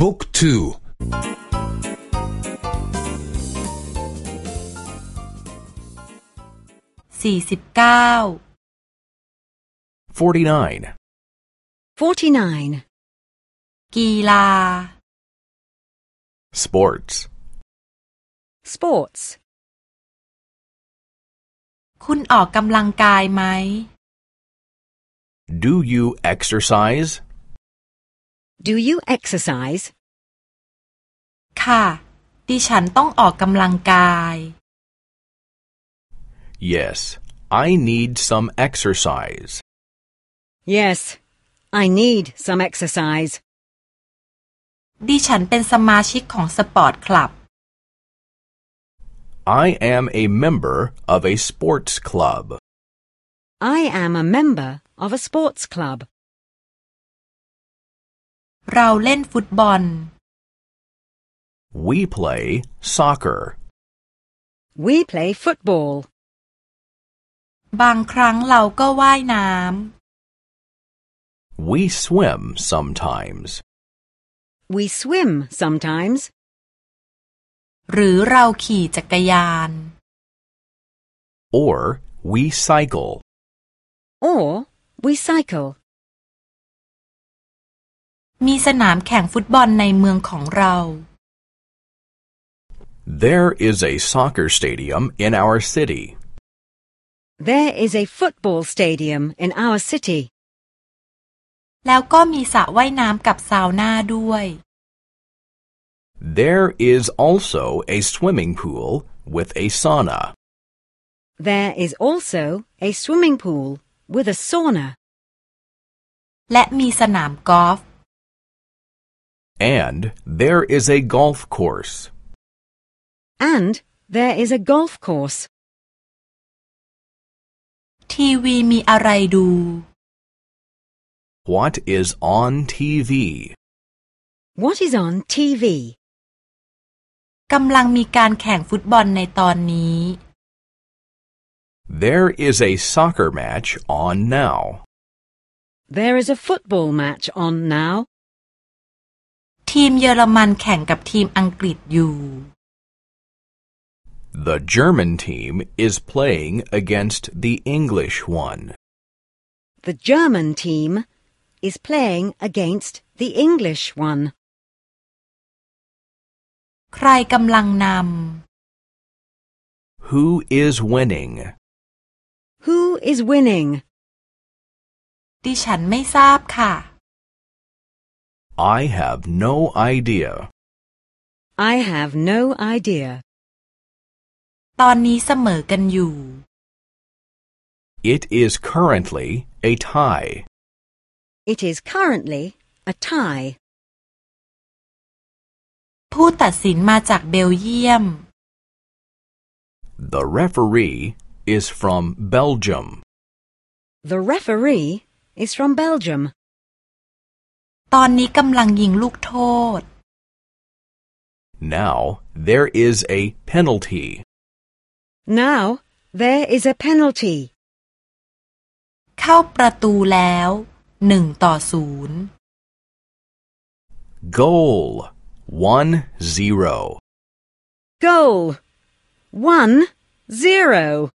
บุ๊กทูสี่สิบเก้า 49. 49. กีฬา Sports. Sports. คุณออกกำลังกายไหม Do you exercise? Do you exercise? ค่ะ ดิฉันต้องออกกำลังกาย Yes, I need some exercise. Yes. I need some exercise. ดิฉันเป็นสมาชิกของสปอร์ตคลับ I am a member of a sports club. I am a member of a sports club. เราเล่นฟุตบอล We play soccer. We play football. บางครั้งเราก็ว่ายน้ We swim sometimes. We swim sometimes. ำ หรือเราขี่จักรยาน Or we cycle. Or we cycle. มีสนามแข่งฟุตบอลในเมืองของเรา There is a soccer stadium in our city. There is a football stadium in our city. แล้วก็มีสระว่ายน้ำกับซาวน่าด้วย There is also a swimming pool with a sauna. There is also a swimming pool with a sauna. และมีสนามกอล์ฟ And there is a golf course. And there is a golf course. ทีวีมีอะไรดู What is on TV? What is on TV? กำลังมีการแข่งฟุตบอลในตอนนี้ There is a soccer match on now. There is a football match on now. ทีมเยอรมันแข่งกับทีมอังกฤษอยู่ The German team is playing against the English one. The German team is playing against the English one. ใครกำลังน Who is winning? Who is winning? ำดิฉันไม่ทราบค่ะ I have no idea. I have no idea. ตอนนี้เสมอกันอยู่ It is currently a tie. It is currently a tie. ผู้ตัดสินมาจากเบลเยียม The referee is from Belgium. The referee is from Belgium. ตอนนี้กำลังยิงลูกโทษ Now there is a penalty. Now there is a penalty. เข้าประตูแล้วหนึ่งต่อศูนย์ Goal 1 0. Goal. One, zero.